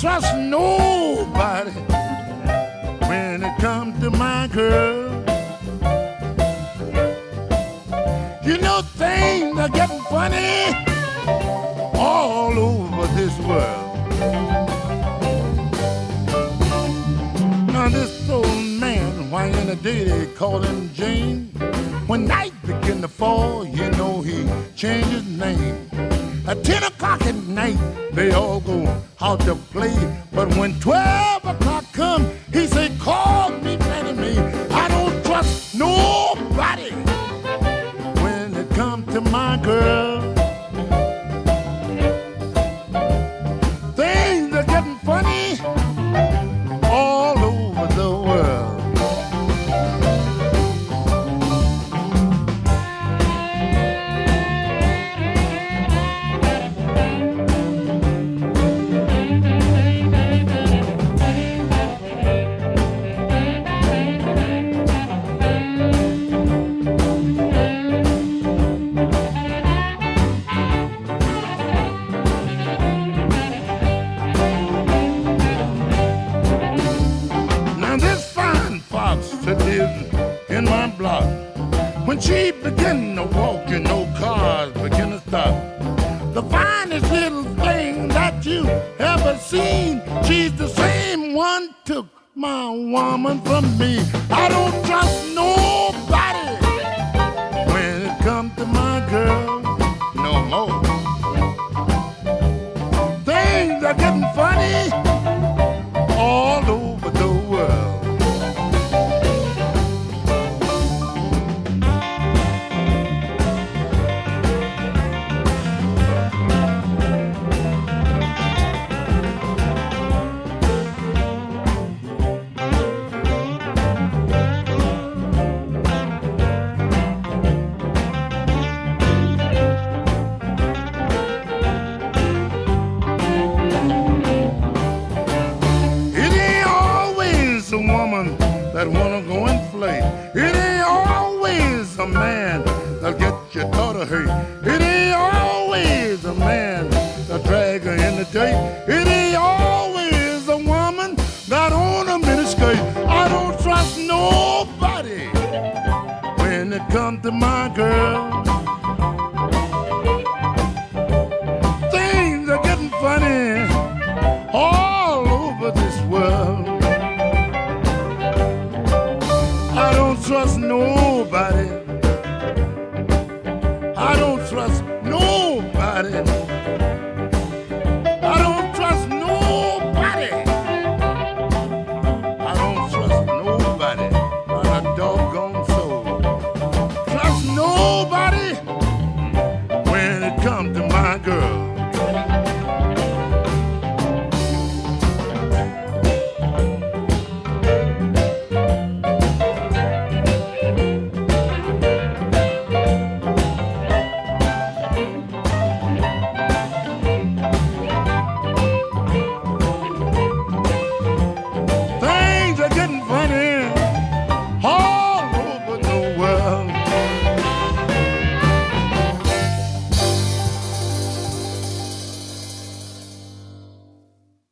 trust nobody when it comes to my girl. You know things are getting funny all over this world. Now this old man, why in the day they call him Jane? When night begin to fall, you know he changed his name. At 10 o'clock at night, they all go out to play. But when 12 o'clock block, when she begin to walk, you know cars begin to stop. The finest little thing that you ever seen, she's the same one took my woman from me. I don't trust nobody when it comes to my girl no more. Things are getting funny that wanna go and play. It ain't always a man that'll get your daughter hurt. It ain't always a man that drag her in the dirt. It ain't always a woman that own a miniskirt. I don't trust nobody when it comes to my girl.